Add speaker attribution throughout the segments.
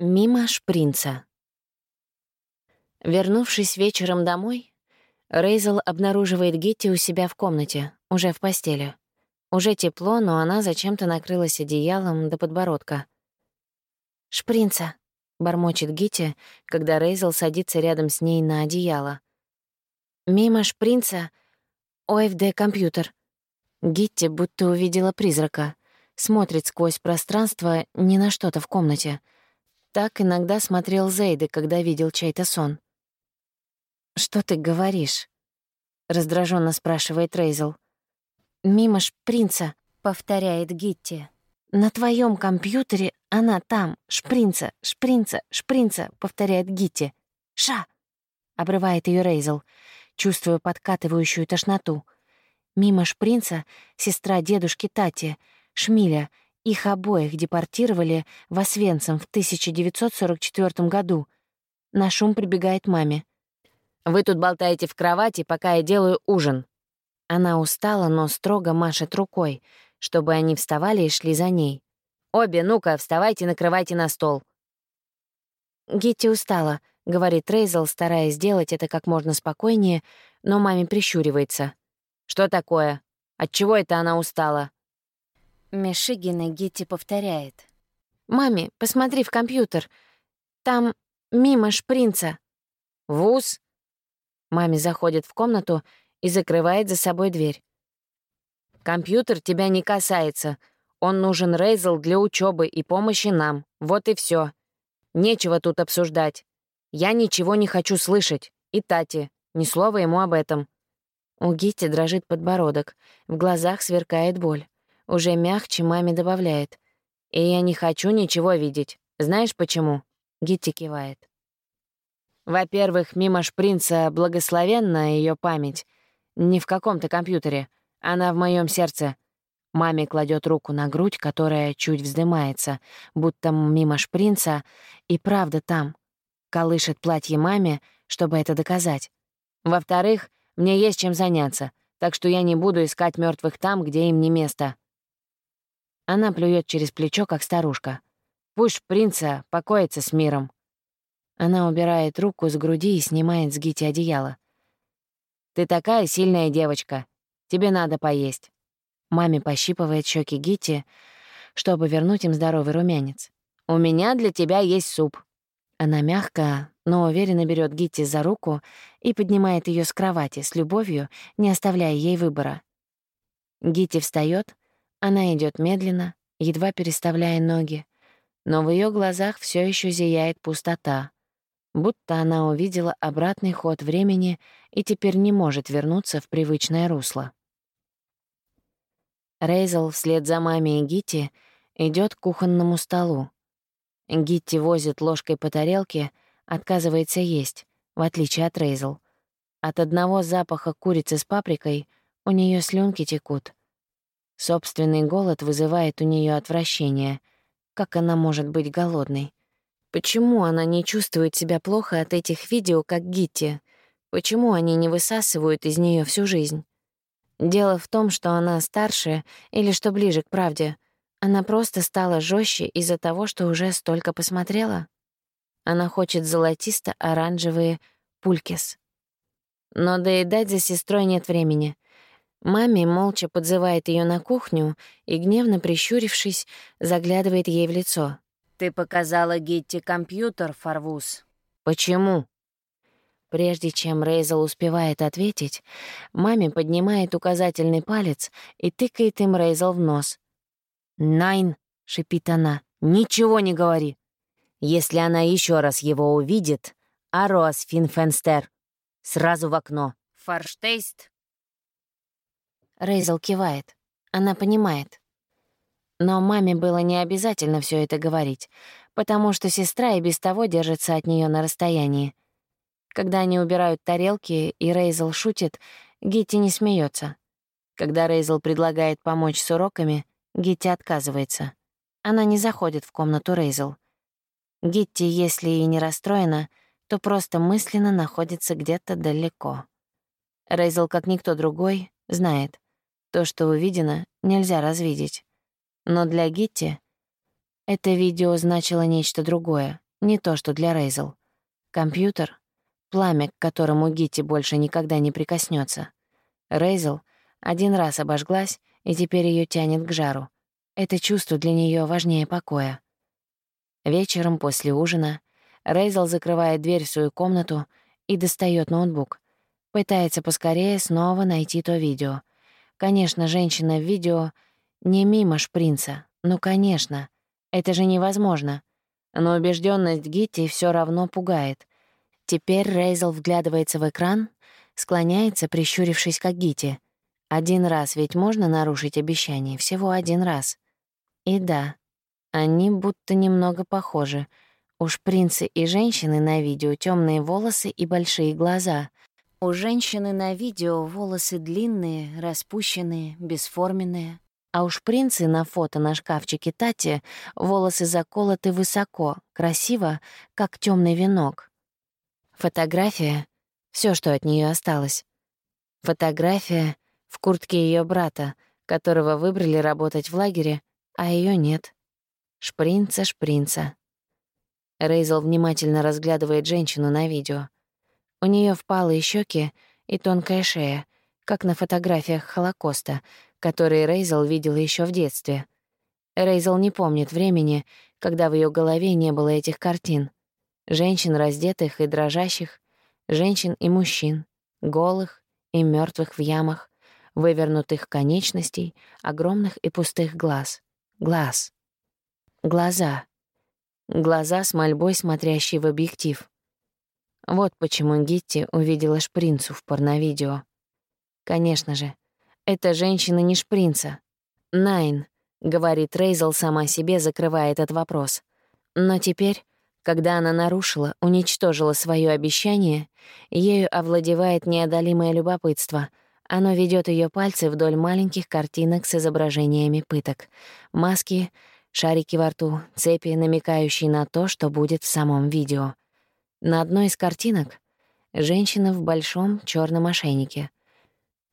Speaker 1: Мимо шпринца. Вернувшись вечером домой, Рейзел обнаруживает Гетти у себя в комнате, уже в постели. Уже тепло, но она зачем-то накрылась одеялом до подбородка. «Шпринца», — бормочет Гетти, когда Рейзел садится рядом с ней на одеяло. «Мимо шпринца ОФД-компьютер». Гетти будто увидела призрака. Смотрит сквозь пространство не на что-то в комнате — так иногда смотрел Зейды, когда видел чей-то сон. «Что ты говоришь?» — раздраженно спрашивает Рейзел. «Мимо шпринца», — повторяет Гитти. «На твоем компьютере она там, шпринца, шпринца, шпринца», — повторяет Гитти. «Ша!» — обрывает ее Рейзел, чувствуя подкатывающую тошноту. Мимо шпринца сестра дедушки Тати, Шмиля, их обоих депортировали в Освенцим в 1944 году. На шум прибегает маме.
Speaker 2: «Вы тут болтаете в кровати, пока я делаю ужин».
Speaker 1: Она устала, но строго машет рукой, чтобы они вставали и шли за ней.
Speaker 2: «Обе, ну-ка, вставайте, накрывайте на стол».
Speaker 1: «Гитти устала», — говорит Рейзел, стараясь сделать это как можно спокойнее, но маме прищуривается.
Speaker 2: «Что такое? Отчего это она устала?»
Speaker 1: Мишигина Гитти повторяет. «Маме, посмотри в компьютер. Там мимо шпринца».
Speaker 2: «Вуз?»
Speaker 1: Маме заходит в комнату и закрывает за собой дверь.
Speaker 2: «Компьютер тебя не касается. Он нужен Рейзел для учебы и помощи нам. Вот и все. Нечего тут обсуждать. Я ничего не хочу слышать. И Тати. Ни слова ему об этом».
Speaker 1: У Гитти дрожит подбородок, в глазах сверкает боль. Уже мягче маме добавляет. «И я не хочу ничего видеть. Знаешь почему?» Гитти кивает.
Speaker 2: Во-первых, мимо шпринца благословенна ее память. Не в каком-то компьютере. Она в моем сердце.
Speaker 1: Маме кладет руку на грудь, которая чуть вздымается, будто мимо шпринца, и правда там. Колышет платье маме, чтобы это доказать.
Speaker 2: Во-вторых, мне есть чем заняться, так что я не буду искать мертвых там, где им не место.
Speaker 1: Она плюет через плечо, как старушка.
Speaker 2: «Пусть принца покоится с миром».
Speaker 1: Она убирает руку с груди и снимает с Гити одеяло.
Speaker 2: «Ты такая сильная девочка. Тебе надо поесть».
Speaker 1: Маме пощипывает щеки Гити, чтобы вернуть им здоровый румянец.
Speaker 2: «У меня для тебя есть суп».
Speaker 1: Она мягко, но уверенно берет Гитти за руку и поднимает ее с кровати с любовью, не оставляя ей выбора. Гитти встает, она идет медленно, едва переставляя ноги, но в ее глазах все еще зияет пустота, будто она увидела обратный ход времени и теперь не может вернуться в привычное русло. Рейзел вслед за мамой и Гитти идет к кухонному столу. Гитти возит ложкой по тарелке, отказывается есть, в отличие от Рейзел. От одного запаха курицы с паприкой у нее слюнки текут — Собственный голод вызывает у нее отвращение. Как она может быть голодной? Почему она не чувствует себя плохо от этих видео, как Гитти? Почему они не высасывают из нее всю жизнь? Дело в том, что она старше или что ближе к правде. Она просто стала жестче из-за того, что уже столько посмотрела. Она хочет золотисто-оранжевые пулькис. Но доедать за сестрой нет времени — Маме молча подзывает ее на кухню и, гневно прищурившись, заглядывает ей в лицо.
Speaker 2: «Ты показала Гитти компьютер, Фарвуз».
Speaker 1: «Почему?» Прежде чем Рейзел успевает ответить, маме поднимает указательный палец и тыкает им Рейзел в нос. «Найн!» — шипит она. «Ничего не говори!» «Если она еще раз его увидит, Арос Финфенстер! Сразу в окно!»
Speaker 2: «Фарштейст!»
Speaker 1: Рейзел кивает. Она понимает. Но маме было не обязательно все это говорить, потому что сестра и без того держится от нее на расстоянии. Когда они убирают тарелки, и Рейзел шутит, Гитти не смеется. Когда Рейзел предлагает помочь с уроками, Гитти отказывается. Она не заходит в комнату Рейзел. Гитти, если и не расстроена, то просто мысленно находится где-то далеко. Рейзел, как никто другой, знает — то, что увидено, нельзя развидеть. Но для Гитти это видео значило нечто другое, Не то, что для Рейзел. Компьютер — пламя, к которому Гитти больше никогда не прикоснется. Рейзел один раз обожглась, и теперь ее тянет к жару. Это чувство для нее важнее покоя. Вечером после ужина Рейзел закрывает дверь в свою комнату и достает ноутбук. Пытается поскорее снова найти то видео. Конечно, женщина в видео не мимо шпринца. Ну, конечно. Это же невозможно. Но убежденность Гитти все равно пугает. Теперь Рейзел вглядывается в экран, склоняется, прищурившись как Гитти. Один раз ведь можно нарушить обещание, всего один раз. И да, они будто немного похожи — Уж принцы и женщины на видео темные волосы и большие глаза. У женщины на видео волосы длинные, распущенные, бесформенные. А уж принцы на фото на шкафчике Тати волосы заколоты высоко, красиво, как темный венок. Фотография — все, что от нее осталось. Фотография в куртке ее брата, которого выбрали работать в лагере, а ее нет. Шпринца, шпринца. Рейзел внимательно разглядывает женщину на видео. У нее впалые щеки и тонкая шея, как на фотографиях Холокоста, которые Рейзел видела еще в детстве. Рейзел не помнит времени, когда в ее голове не было этих картин. Женщин раздетых и дрожащих, женщин и мужчин, голых и мертвых в ямах, вывернутых конечностей, огромных и пустых глаз. Глаз. Глаза. Глаза с мольбой, смотрящие в объектив. Вот почему Гитти увидела шпринцу в порновидео. Конечно же, эта женщина не шпринца. «Найн», — говорит Рейзел сама себе, закрывая этот вопрос. Но теперь, когда она нарушила, уничтожила свое обещание, ею овладевает неодолимое любопытство. Оно ведет ее пальцы вдоль маленьких картинок с изображениями пыток. Маски — шарики во рту, цепи, намекающие на то, что будет в самом видео. На одной из картинок — женщина в большом черном ошейнике.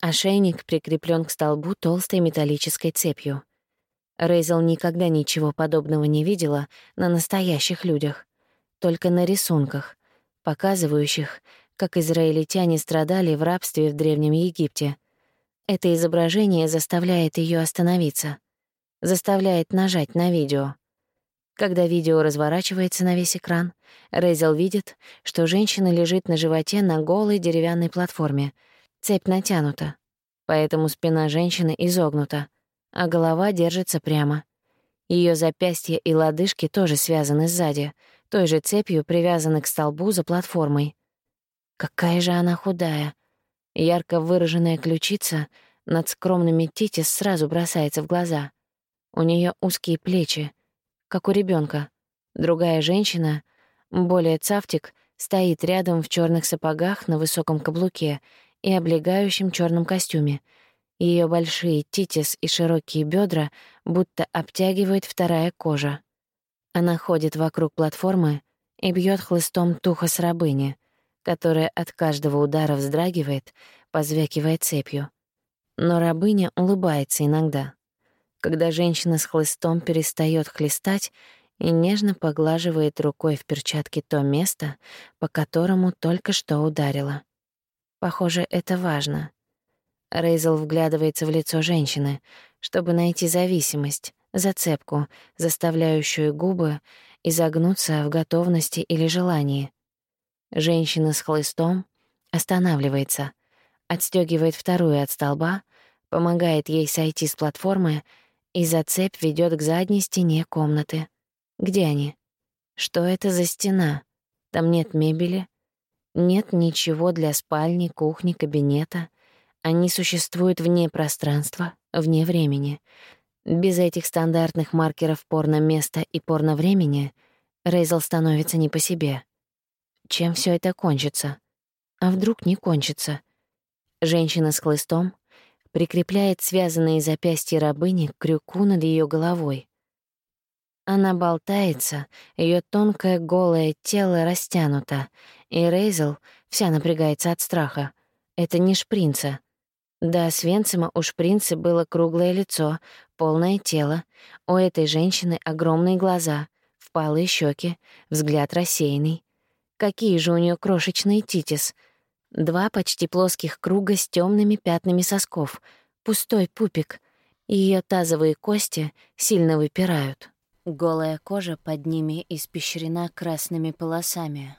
Speaker 1: Ошейник прикреплен к столбу толстой металлической цепью. Рейзел никогда ничего подобного не видела на настоящих людях, только на рисунках, показывающих, как израильтяне страдали в рабстве в Древнем Египте. Это изображение заставляет ее остановиться — заставляет нажать на видео. Когда видео разворачивается на весь экран, Рейзел видит, что женщина лежит на животе на голой деревянной платформе. Цепь натянута, поэтому спина женщины изогнута, а голова держится прямо. Ее запястья и лодыжки тоже связаны сзади, той же цепью привязаны к столбу за платформой. Какая же она худая. Ярко выраженная ключица над скромными титис сразу бросается в глаза. У нее узкие плечи, как у ребенка. Другая женщина, более цафтик, стоит рядом в черных сапогах на высоком каблуке и облегающем черном костюме. Ее большие титис и широкие бедра будто обтягивает вторая кожа. Она ходит вокруг платформы и бьет хлыстом тухо с рабыни, которая от каждого удара вздрагивает, позвякивая цепью. Но рабыня улыбается иногда когда женщина с хлыстом перестает хлестать и нежно поглаживает рукой в перчатке то место, по которому только что ударила. Похоже, это важно. Рейзел вглядывается в лицо женщины, чтобы найти зависимость, зацепку, заставляющую губы изогнуться в готовности или желании. Женщина с хлыстом останавливается, отстегивает вторую от столба, помогает ей сойти с платформы и за цепь ведет к задней стене комнаты. Где они? Что это за стена? Там нет мебели, нет ничего для спальни, кухни, кабинета. Они существуют вне пространства, вне времени. Без этих стандартных маркеров порно-места и порно-времени Рейзел становится не по себе. Чем все это кончится? А вдруг не кончится? Женщина с хлыстом прикрепляет связанные запястья рабыни к крюку над ее головой. Она болтается, ее тонкое голое тело растянуто, и Рейзел вся напрягается от страха. Это не шпринца. Да, Свенцима у шпринца было круглое лицо, полное тело. У этой женщины огромные глаза, впалые щеки, взгляд рассеянный. Какие же у нее крошечные титис. Два почти плоских круга с темными пятнами сосков, пустой пупик. Ее тазовые кости сильно выпирают. Голая кожа под ними испещрена красными полосами.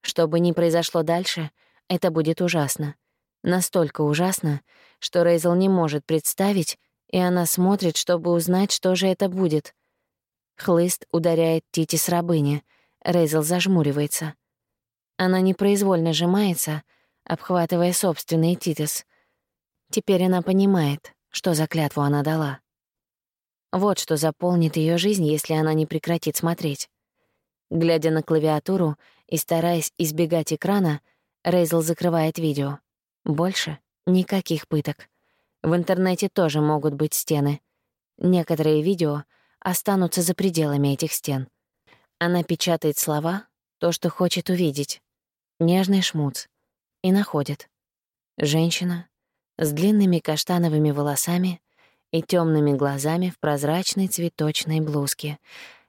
Speaker 1: Что бы ни произошло дальше, это будет ужасно. Настолько ужасно, что Рейзел не может представить, и она смотрит, чтобы узнать, что же это будет. Хлыст ударяет Тити с рабыни. Рейзел зажмуривается. Она непроизвольно сжимается, обхватывая собственный титис. Теперь она понимает, что за клятву она дала. Вот что заполнит ее жизнь, если она не прекратит смотреть. Глядя на клавиатуру и стараясь избегать экрана, Рейзел закрывает видео. Больше никаких пыток. В интернете тоже могут быть стены. Некоторые видео останутся за пределами этих стен. Она печатает слова, то, что хочет увидеть. Нежный шмуц. И находит. Женщина с длинными каштановыми волосами и темными глазами в прозрачной цветочной блузке.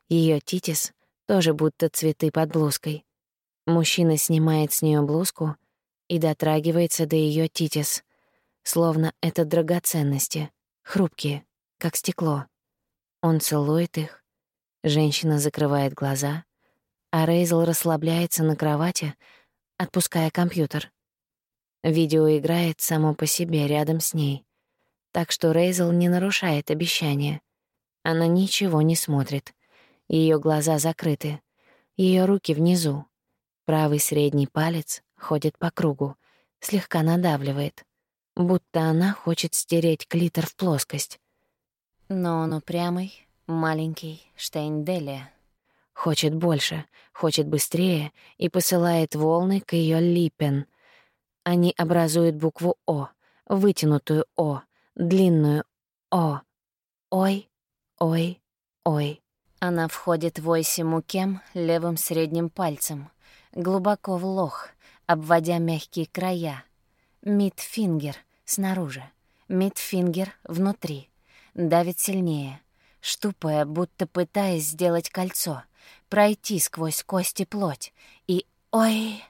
Speaker 1: Ее титис тоже будто цветы под блузкой. Мужчина снимает с нее блузку и дотрагивается до ее титис — словно это драгоценности, хрупкие, как стекло. Он целует их, женщина закрывает глаза, а Рейзел расслабляется на кровати, отпуская компьютер. Видео играет само по себе рядом с ней, так что Рейзел не нарушает обещания. Она ничего не смотрит. Ее глаза закрыты, ее руки внизу. Правый средний палец ходит по кругу, слегка надавливает будто она хочет стереть клитор в плоскость. Но он упрямый, маленький Штейнделия. Хочет больше, хочет быстрее и посылает волны к ее липен. Они образуют букву «О», вытянутую «О», длинную «О». Ой, ой, ой. Она входит в ойси мукем левым средним пальцем, глубоко в лох, обводя мягкие края — Мидфингер снаружи, мидфингер внутри. Давит сильнее, штупая, будто пытаясь сделать кольцо, пройти сквозь кости плоть. И ой...